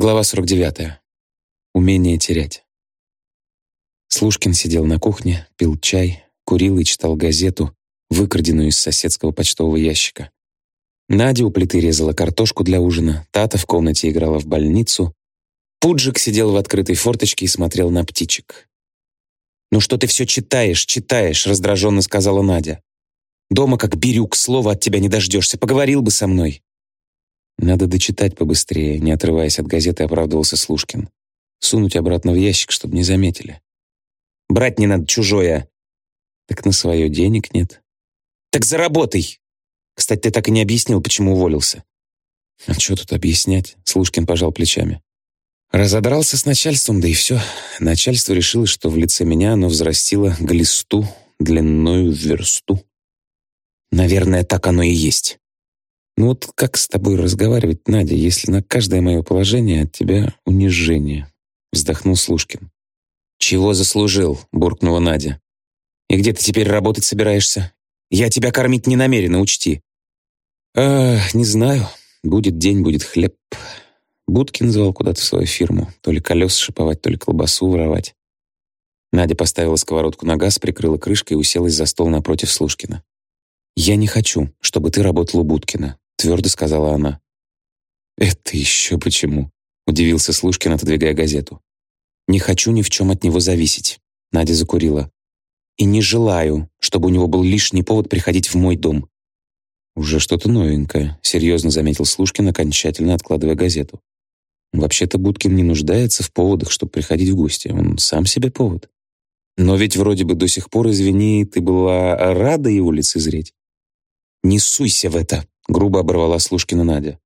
Глава 49. Умение терять. Слушкин сидел на кухне, пил чай, курил и читал газету, выкраденную из соседского почтового ящика. Надя у плиты резала картошку для ужина, Тата в комнате играла в больницу. Пуджик сидел в открытой форточке и смотрел на птичек. «Ну что ты все читаешь, читаешь?» — раздраженно сказала Надя. «Дома как бирюк, слова от тебя не дождешься. Поговорил бы со мной». Надо дочитать побыстрее, не отрываясь от газеты, оправдывался Слушкин. Сунуть обратно в ящик, чтобы не заметили. Брать не надо чужое. Так на свое денег нет. Так заработай. Кстати, ты так и не объяснил, почему уволился. А что тут объяснять? Слушкин пожал плечами. Разодрался с начальством, да и все. Начальство решило, что в лице меня оно взрастило глисту длиною в версту. Наверное, так оно и есть. Ну вот как с тобой разговаривать, Надя, если на каждое мое положение от тебя унижение?» Вздохнул Слушкин. «Чего заслужил?» — буркнула Надя. «И где ты теперь работать собираешься? Я тебя кормить не намерена, учти». «А, не знаю. Будет день, будет хлеб». Будкин звал куда-то в свою фирму. То ли колес шиповать, то ли колбасу воровать. Надя поставила сковородку на газ, прикрыла крышкой и уселась за стол напротив Слушкина. «Я не хочу, чтобы ты работал у Будкина твердо сказала она. «Это еще почему?» — удивился Слушкин, отодвигая газету. «Не хочу ни в чем от него зависеть», — Надя закурила. «И не желаю, чтобы у него был лишний повод приходить в мой дом». «Уже что-то новенькое», — серьезно заметил Слушкин, окончательно откладывая газету. «Вообще-то Будкин не нуждается в поводах, чтобы приходить в гости. Он сам себе повод. Но ведь вроде бы до сих пор, извини, ты была рада его лицезреть». «Не суйся в это», грубо оборвала Слушкина Надя.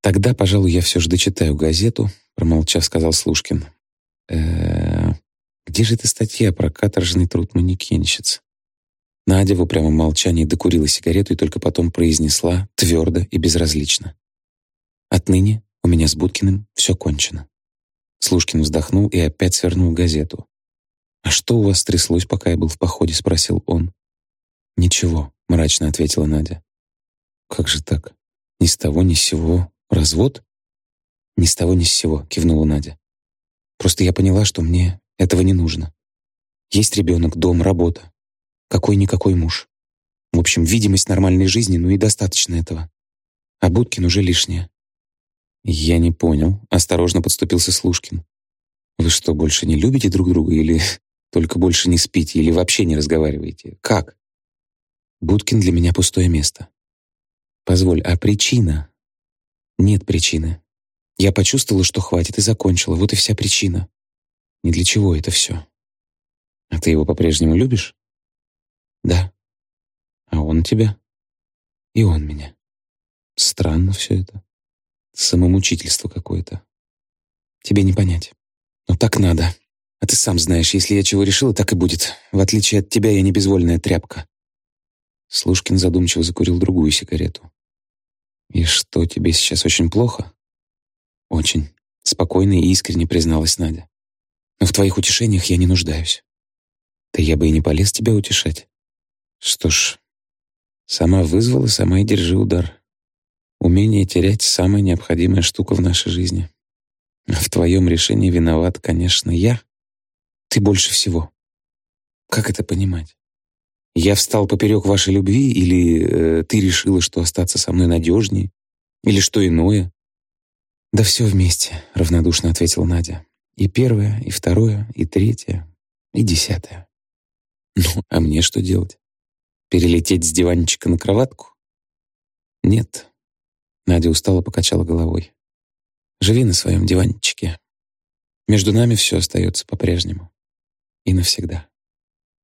«Тогда, пожалуй, я все же дочитаю газету», — промолчав, сказал Слушкин. э где же эта статья про каторжный труд манекенщиц?» Надя в упрямом молчании докурила сигарету и только потом произнесла твердо и безразлично. «Отныне у меня с Будкиным все кончено». Слушкин вздохнул и опять свернул газету. «А что у вас тряслось, пока я был в походе?» — спросил он. «Ничего», — мрачно ответила Надя. «Как же так? Ни с того, ни с сего. Развод?» «Ни с того, ни с сего», — кивнула Надя. «Просто я поняла, что мне этого не нужно. Есть ребенок, дом, работа. Какой-никакой муж. В общем, видимость нормальной жизни, ну и достаточно этого. А Будкин уже лишнее». «Я не понял», — осторожно подступился Слушкин. «Вы что, больше не любите друг друга или только больше не спите или вообще не разговариваете? Как?» «Будкин для меня пустое место. Позволь, а причина? Нет причины. Я почувствовала, что хватит, и закончила. Вот и вся причина. Не для чего это все. А ты его по-прежнему любишь? Да. А он тебя? И он меня. Странно все это. Самомучительство какое-то. Тебе не понять. Но так надо. А ты сам знаешь, если я чего решила, так и будет. В отличие от тебя, я не безвольная тряпка. Слушкин задумчиво закурил другую сигарету. «И что, тебе сейчас очень плохо?» «Очень», — спокойно и искренне призналась Надя. «Но в твоих утешениях я не нуждаюсь». «Да я бы и не полез тебя утешать». «Что ж, сама вызвала, сама и держи удар. Умение терять — самая необходимая штука в нашей жизни. А в твоем решении виноват, конечно, я. Ты больше всего. Как это понимать?» Я встал поперек вашей любви, или э, ты решила, что остаться со мной надежнее, или что иное?» «Да все вместе», — равнодушно ответила Надя. «И первое, и второе, и третье, и десятое». «Ну, а мне что делать? Перелететь с диванчика на кроватку?» «Нет». Надя устало покачала головой. «Живи на своем диванчике. Между нами все остается по-прежнему. И навсегда».